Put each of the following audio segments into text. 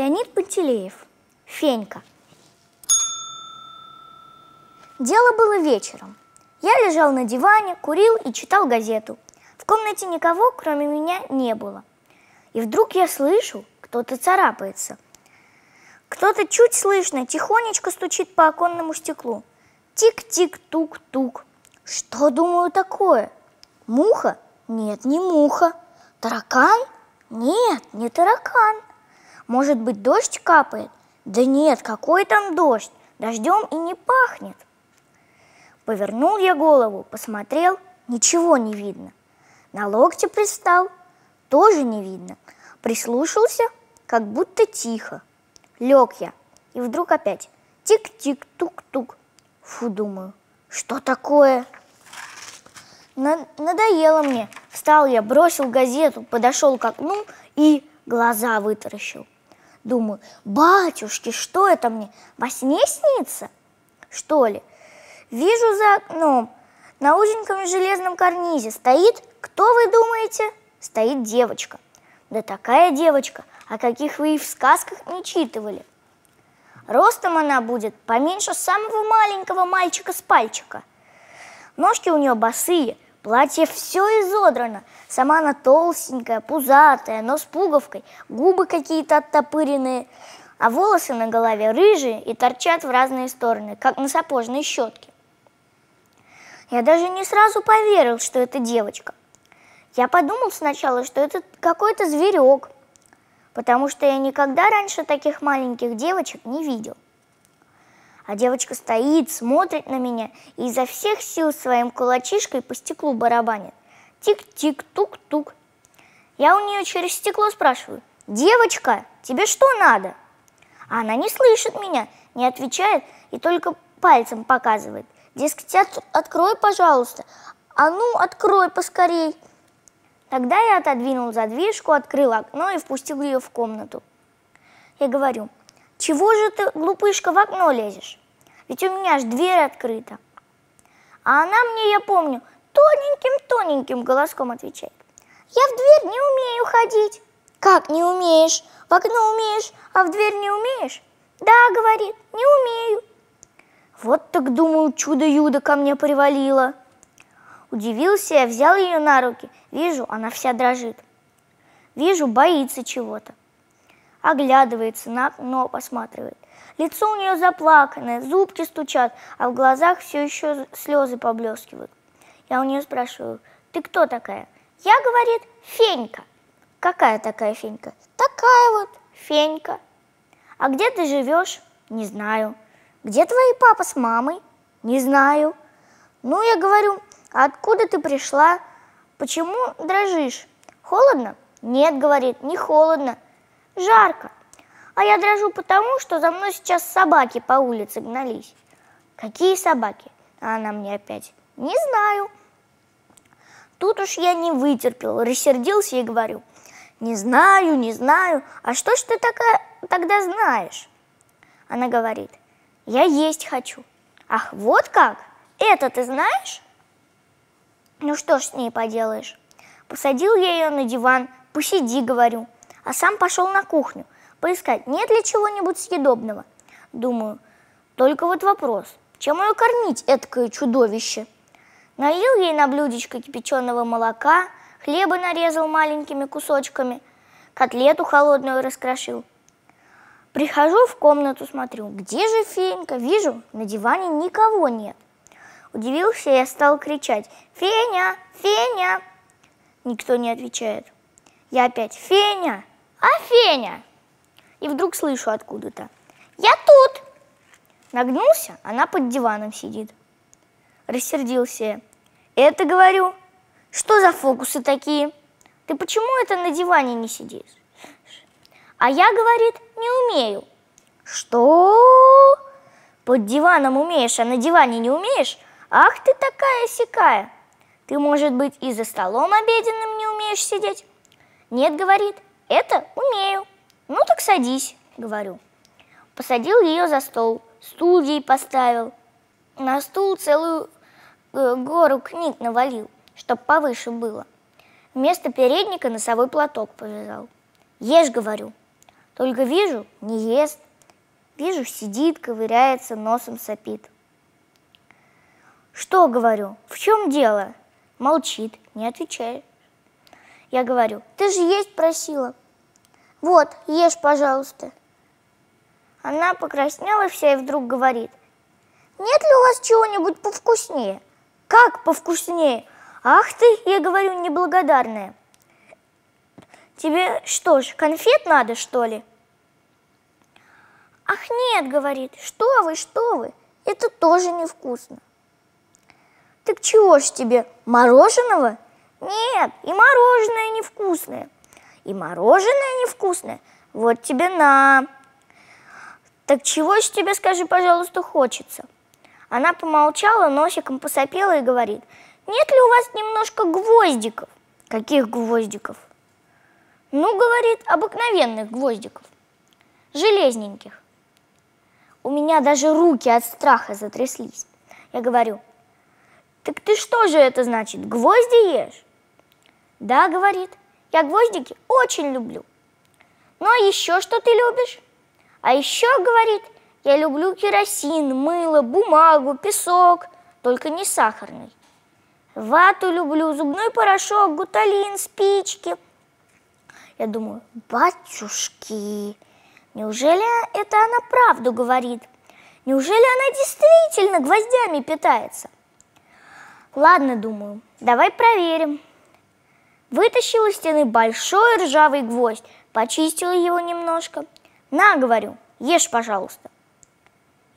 Леонид Пантелеев. Фенька. Дело было вечером. Я лежал на диване, курил и читал газету. В комнате никого, кроме меня, не было. И вдруг я слышу, кто-то царапается. Кто-то чуть слышно, тихонечко стучит по оконному стеклу. Тик-тик-тук-тук. Что, думаю, такое? Муха? Нет, не муха. Таракан? Нет, не таракан. Может быть, дождь капает? Да нет, какой там дождь? Дождем и не пахнет. Повернул я голову, посмотрел, ничего не видно. На локте пристал, тоже не видно. Прислушался, как будто тихо. Лег я, и вдруг опять тик-тик-тук-тук. Фу, думаю, что такое? Надоело мне. Встал я, бросил газету, подошел к окну и глаза вытаращил. Думаю, батюшки, что это мне, во сне снится? Что ли? Вижу за окном, на узеньком железном карнизе стоит, кто вы думаете? Стоит девочка. Да такая девочка, о каких вы и в сказках не читывали. Ростом она будет поменьше самого маленького мальчика с пальчика. Ножки у нее босые, платье все изодрано, сама она толстенькая, пузатая, но с пуговкой, губы какие-то оттопыренные, а волосы на голове рыжие и торчат в разные стороны, как на сапожной щетке. Я даже не сразу поверил, что это девочка. Я подумал сначала, что это какой-то зверек, потому что я никогда раньше таких маленьких девочек не видел. А девочка стоит, смотрит на меня и изо всех сил своим кулачишкой по стеклу барабанит. Тик-тик-тук-тук. Я у нее через стекло спрашиваю, «Девочка, тебе что надо?» А она не слышит меня, не отвечает и только пальцем показывает. Дескать, от, открой, пожалуйста. А ну, открой поскорей. Тогда я отодвинул задвижку, открыл окно и впустил ее в комнату. Я говорю, чего же ты, глупышка, в окно лезешь? Ведь у меня ж дверь открыта. А она мне, я помню, тоненьким-тоненьким голоском отвечает. Я в дверь не умею ходить. Как не умеешь? В окно умеешь, а в дверь не умеешь? Да, говорит, не умею. Вот так, думаю, чудо-юдо ко мне привалило. Удивился я, взял ее на руки. Вижу, она вся дрожит. Вижу, боится чего-то. Оглядывается, на окно посматривает. Лицо у нее заплаканное, зубки стучат, а в глазах все еще слезы поблескивают. Я у нее спрашиваю, ты кто такая? Я, говорит, Фенька. Какая такая Фенька? Такая вот Фенька. А где ты живешь? Не знаю. Где твои папа с мамой? Не знаю. Ну, я говорю, а откуда ты пришла? Почему дрожишь? Холодно? Нет, говорит, не холодно. Жарко. А я дрожу потому, что за мной сейчас собаки по улице гнались. Какие собаки? А она мне опять, не знаю. Тут уж я не вытерпел, рассердился и говорю, не знаю, не знаю, а что ж ты такая тогда знаешь? Она говорит, я есть хочу. Ах, вот как? Это ты знаешь? Ну что ж с ней поделаешь? Посадил я ее на диван, посиди, говорю, а сам пошел на кухню, поискать, нет ли чего-нибудь съедобного. Думаю, только вот вопрос, чем ее кормить, этакое чудовище? Налил ей на блюдечко кипяченого молока, хлеба нарезал маленькими кусочками, котлету холодную раскрошил. Прихожу в комнату, смотрю, где же Фенька? Вижу, на диване никого нет. Удивился я, стал кричать «Феня! Феня!» Никто не отвечает. Я опять «Феня! А Феня?» И вдруг слышу откуда-то «Я тут!» Нагнулся, она под диваном сидит. Рассердился я. «Это, говорю, что за фокусы такие? Ты почему это на диване не сидишь?» А я, говорит, не умею. Что? Под диваном умеешь, а на диване не умеешь? Ах ты такая сякая! Ты, может быть, и за столом обеденным не умеешь сидеть? Нет, говорит, это умею. Ну так садись, говорю. Посадил ее за стол, стул ей поставил. На стул целую э, гору книг навалил, чтоб повыше было. Вместо передника носовой платок повязал. Ешь, говорю. Только вижу, не ест. Вижу, сидит, ковыряется, носом сопит. Что, говорю, в чем дело? Молчит, не отвечает. Я говорю, ты же есть просила. Вот, ешь, пожалуйста. Она покраснела вся и вдруг говорит, нет ли у вас чего-нибудь повкуснее? Как повкуснее? Ах ты, я говорю, неблагодарная. Тебе что ж, конфет надо, что ли? Ах нет, говорит, что вы, что вы, это тоже невкусно. Так чего ж тебе, мороженого? Нет, и мороженое невкусное, и мороженое невкусное. Вот тебе на. Так чего ж тебе, скажи, пожалуйста, хочется? Она помолчала, носиком посопела и говорит, нет ли у вас немножко гвоздиков? Каких гвоздиков? Ну, говорит, обыкновенных гвоздиков, железненьких. У меня даже руки от страха затряслись. Я говорю, так ты что же это значит, гвозди ешь? Да, говорит, я гвоздики очень люблю. Ну, а еще что ты любишь? А еще, говорит, я люблю керосин, мыло, бумагу, песок, только не сахарный. Вату люблю, зубной порошок, гуталин, спички. Я думаю, батюшки, неужели это она правду говорит? Неужели она действительно гвоздями питается? Ладно, думаю, давай проверим. Вытащил из стены большой ржавый гвоздь, почистила его немножко. На, говорю, ешь, пожалуйста.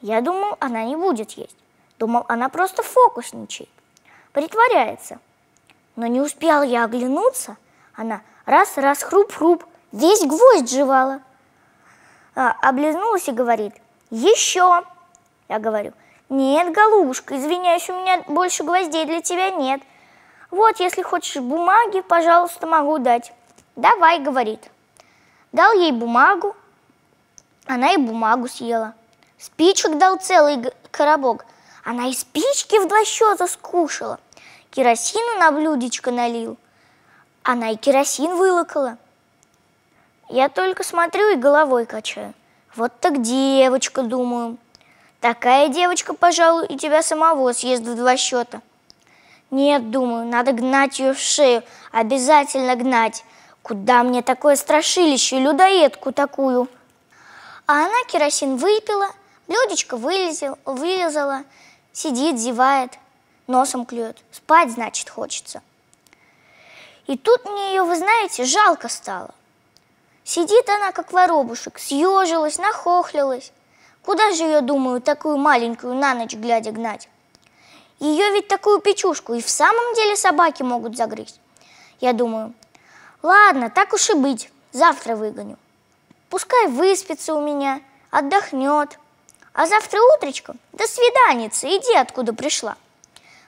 Я думал, она не будет есть. Думал, она просто фокусничает, притворяется. Но не успел я оглянуться, она раз-раз хруп-хруп, весь гвоздь жевала. А, облизнулась и говорит, еще. Я говорю, нет, голубушка, извиняюсь, у меня больше гвоздей для тебя нет. Вот, если хочешь бумаги, пожалуйста, могу дать. Давай, говорит. Дал ей бумагу, она и бумагу съела. Спичек дал целый коробок. Она и спички в два счета скушала. Керосину на блюдечко налил. Она и керосин вылокала. Я только смотрю и головой качаю. Вот так девочка, думаю. Такая девочка, пожалуй, и тебя самого съест в два счета. Нет, думаю, надо гнать ее в шею, обязательно гнать. Куда мне такое страшилище, людоедку такую? А она керосин выпила – Блюдечко вылезел, вылезала, сидит, зевает, носом клюет. Спать, значит, хочется. И тут мне ее, вы знаете, жалко стало. Сидит она, как воробушек, съежилась, нахохлилась. Куда же ее, думаю, такую маленькую на ночь глядя гнать? Ее ведь такую печушку и в самом деле собаки могут загрызть. Я думаю, ладно, так уж и быть, завтра выгоню. Пускай выспится у меня, отдохнет, а завтра утречком до свиданицы, иди откуда пришла.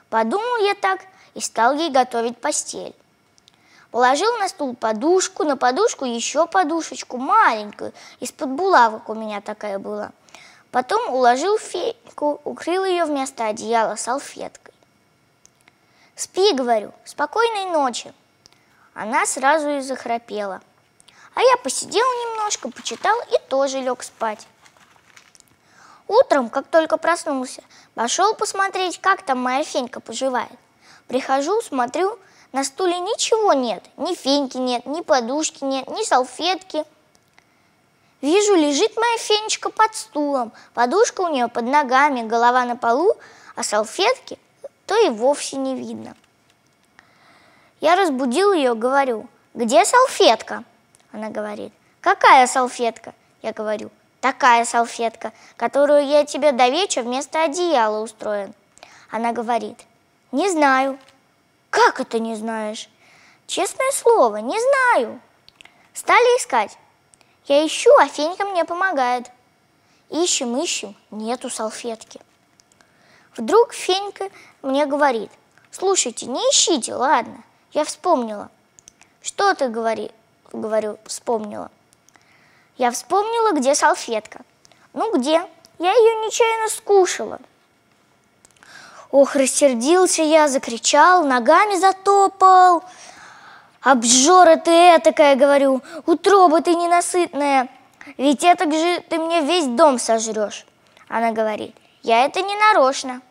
Подумал я так и стал ей готовить постель. Положил на стул подушку, на подушку еще подушечку, маленькую, из-под булавок у меня такая была. Потом уложил феньку, укрыл ее вместо одеяла салфеткой. «Спи, — говорю, — спокойной ночи!» Она сразу и захрапела. А я посидел немножко, почитал и тоже лег спать. Утром, как только проснулся, пошел посмотреть, как там моя Фенька поживает. Прихожу, смотрю, на стуле ничего нет, ни Феньки нет, ни подушки нет, ни салфетки. Вижу, лежит моя Фенечка под стулом, подушка у нее под ногами, голова на полу, а салфетки то и вовсе не видно. Я разбудил ее, говорю, где салфетка? Она говорит, какая салфетка? Я говорю, такая салфетка, которую я тебе до вечера вместо одеяла устроен. Она говорит, не знаю. Как это не знаешь? Честное слово, не знаю. Стали искать. Я ищу, а Фенька мне помогает. Ищем, ищем, нету салфетки. Вдруг Фенька мне говорит, слушайте, не ищите, ладно, я вспомнила. Что ты говори, говорю, вспомнила? Я вспомнила, где салфетка. Ну где? Я ее нечаянно скушала. Ох, рассердился я, закричал, ногами затопал. Обжора ты этакая, говорю, утроба ты ненасытная. ведь это же ты мне весь дом сожрешь. Она говорит, я это не нарочно.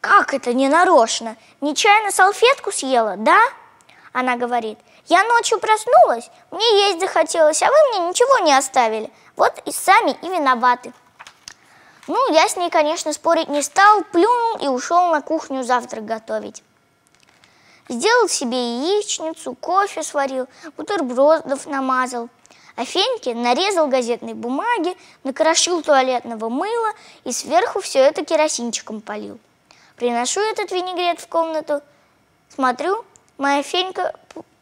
Как это не нарочно? Нечаянно салфетку съела, да? Она говорит, я ночью проснулась, мне есть захотелось, а вы мне ничего не оставили. Вот и сами и виноваты. Ну, я с ней, конечно, спорить не стал, плюнул и ушел на кухню завтрак готовить. Сделал себе яичницу, кофе сварил, бутербродов намазал. А Феньке нарезал газетной бумаги, накрошил туалетного мыла и сверху все это керосинчиком полил. Приношу этот винегрет в комнату, смотрю, моя Фенька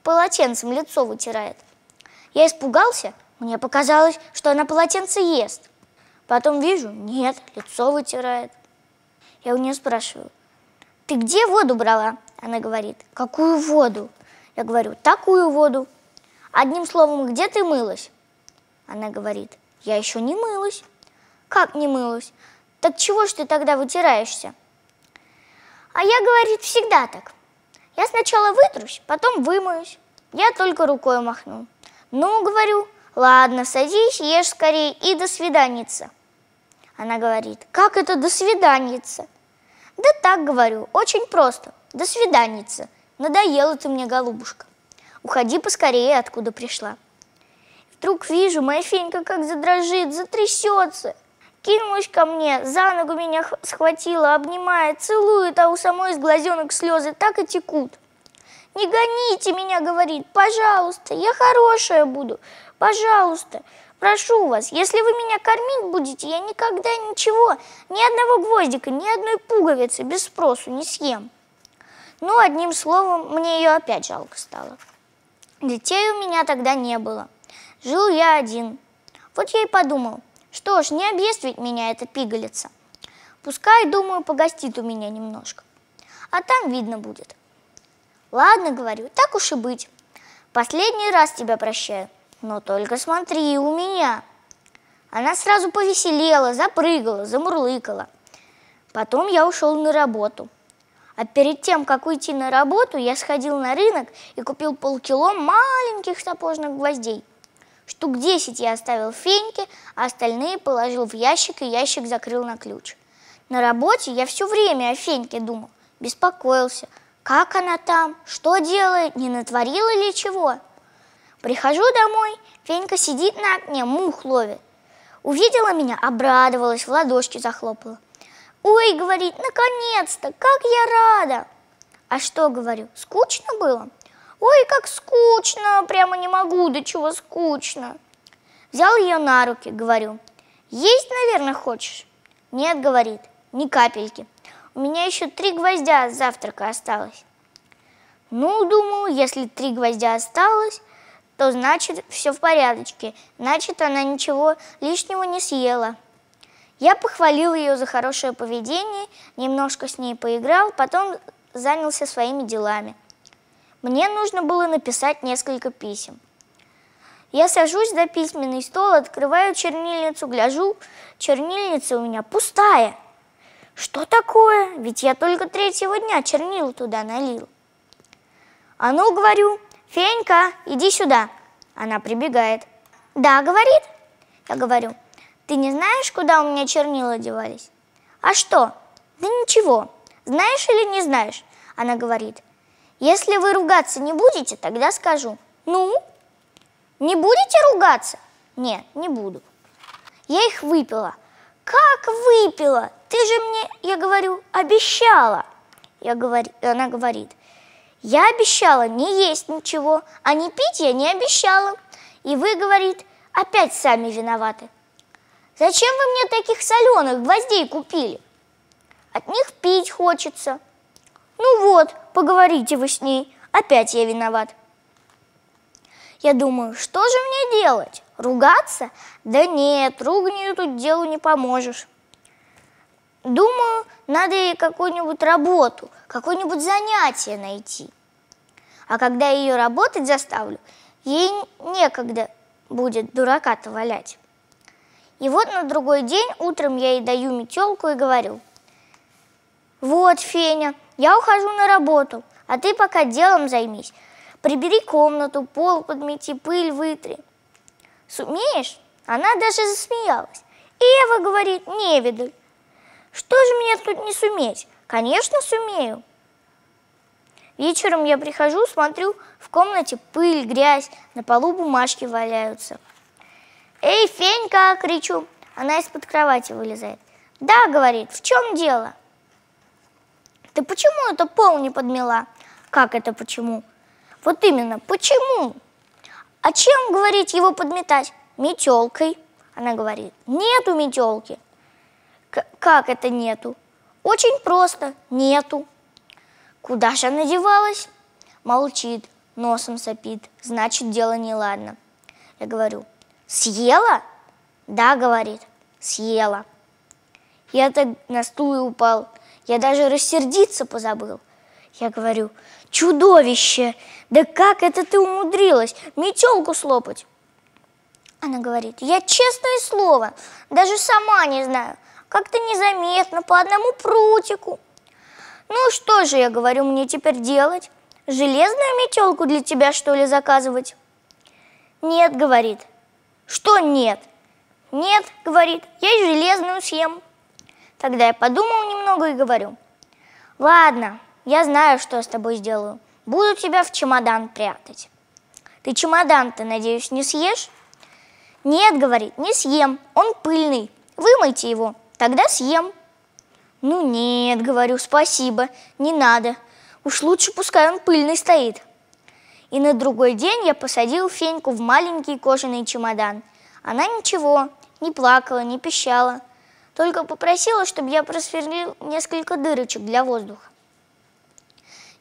полотенцем лицо вытирает. Я испугался, мне показалось, что она полотенце ест. Потом вижу, нет, лицо вытирает. Я у нее спрашиваю, ты где воду брала? Она говорит, какую воду? Я говорю, такую воду. Одним словом, где ты мылась? Она говорит, я еще не мылась. Как не мылась? Так чего ж ты тогда вытираешься? А я, говорит, всегда так. Я сначала вытрусь, потом вымоюсь. Я только рукой махну. Ну, говорю, ладно, садись, ешь скорее и до свиданица. Она говорит, как это до свиданица? Да так говорю, очень просто. До свиданица. Надоела ты мне, голубушка. Уходи поскорее, откуда пришла. Вдруг вижу, моя фенька как задрожит, затрясется. Кинулась ко мне, за ногу меня схватила, обнимает, целует, а у самой из глазенок слезы так и текут. «Не гоните меня», — говорит, — «пожалуйста, я хорошая буду, пожалуйста». Прошу вас, если вы меня кормить будете, я никогда ничего, ни одного гвоздика, ни одной пуговицы без спросу не съем. Ну, одним словом, мне ее опять жалко стало. Детей у меня тогда не было. Жил я один. Вот я и подумал, что ж, не объест меня эта пигалица. Пускай, думаю, погостит у меня немножко. А там видно будет. Ладно, говорю, так уж и быть. Последний раз тебя прощаю. Но только смотри у меня. Она сразу повеселела, запрыгала, замурлыкала. Потом я ушел на работу. А перед тем, как уйти на работу, я сходил на рынок и купил полкило маленьких сапожных гвоздей. Штук 10 я оставил в феньке, а остальные положил в ящик и ящик закрыл на ключ. На работе я все время о Феньке думал, беспокоился. Как она там? Что делает? Не натворила ли чего? Прихожу домой, Фенька сидит на окне, мух ловит. Увидела меня, обрадовалась, в ладошки захлопала. Ой, говорит, наконец-то, как я рада. А что, говорю, скучно было? Ой, как скучно, прямо не могу, до чего скучно. Взял ее на руки, говорю, есть, наверное, хочешь? Нет, говорит, ни капельки. У меня еще три гвоздя с завтрака осталось. Ну, думаю, если три гвоздя осталось, то значит все в порядочке, значит она ничего лишнего не съела. Я похвалил ее за хорошее поведение, немножко с ней поиграл, потом занялся своими делами. Мне нужно было написать несколько писем. Я сажусь за письменный стол, открываю чернильницу, гляжу, чернильница у меня пустая. Что такое? Ведь я только третьего дня чернил туда налил. А ну, говорю, «Фенька, иди сюда!» Она прибегает. «Да, — говорит?» Я говорю, «Ты не знаешь, куда у меня чернила девались?» «А что?» «Да ничего. Знаешь или не знаешь?» Она говорит, «Если вы ругаться не будете, тогда скажу». «Ну?» «Не будете ругаться?» «Нет, не буду». Я их выпила. «Как выпила? Ты же мне, я говорю, обещала!» Я говорю, она говорит, я обещала не есть ничего, а не пить я не обещала. И вы, говорит, опять сами виноваты. Зачем вы мне таких соленых гвоздей купили? От них пить хочется. Ну вот, поговорите вы с ней, опять я виноват. Я думаю, что же мне делать? Ругаться? Да нет, руганью тут делу не поможешь. Думаю, надо ей какую-нибудь работу, какое-нибудь занятие найти. А когда ее работать заставлю, ей некогда будет дурака-то валять. И вот на другой день утром я ей даю метелку и говорю, вот, Феня, я ухожу на работу, а ты пока делом займись. Прибери комнату, пол подмети, пыль вытри. Сумеешь? Она даже засмеялась. Ева говорит, невидаль, что же мне тут не суметь? Конечно, сумею. Вечером я прихожу, смотрю, в комнате пыль, грязь, на полу бумажки валяются. «Эй, Фенька!» – кричу. Она из-под кровати вылезает. «Да», – говорит, – «в чем дело?» «Ты почему это пол не подмела?» «Как это почему?» «Вот именно, почему?» «А чем, говорить, его подметать?» «Метелкой». Она говорит, «Нету метелки». «Как это нету?» «Очень просто, нету». Куда же она девалась? Молчит, носом сопит, значит, дело неладно. Я говорю, съела? Да, говорит, съела. Я так на стул и упал. Я даже рассердиться позабыл. Я говорю, чудовище, да как это ты умудрилась метелку слопать? Она говорит, я честное слово, даже сама не знаю, как-то незаметно, по одному прутику. Ну что же, я говорю, мне теперь делать? Железную метелку для тебя, что ли, заказывать? Нет, говорит. Что нет? Нет, говорит, я железную съем. Тогда я подумал немного и говорю. Ладно, я знаю, что с тобой сделаю. Буду тебя в чемодан прятать. Ты чемодан-то, надеюсь, не съешь? Нет, говорит, не съем, он пыльный. Вымойте его, тогда съем. Ну нет, говорю, спасибо, не надо. Уж лучше пускай он пыльный стоит. И на другой день я посадил Феньку в маленький кожаный чемодан. Она ничего, не плакала, не пищала, только попросила, чтобы я просверлил несколько дырочек для воздуха.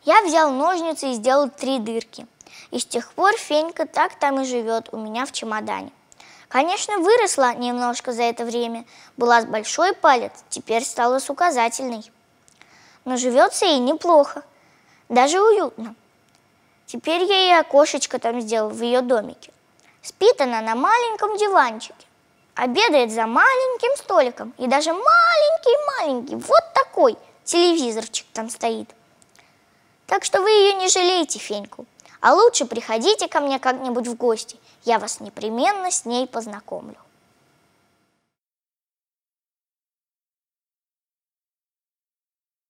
Я взял ножницы и сделал три дырки. И с тех пор Фенька так там и живет у меня в чемодане. Конечно, выросла немножко за это время, была с большой палец, теперь стала с указательной. Но живется ей неплохо, даже уютно. Теперь я ей окошечко там сделал в ее домике. Спит она на маленьком диванчике, обедает за маленьким столиком, и даже маленький-маленький, вот такой телевизорчик там стоит. Так что вы ее не жалеете, Феньку. А лучше приходите ко мне как-нибудь в гости, я вас непременно с ней познакомлю.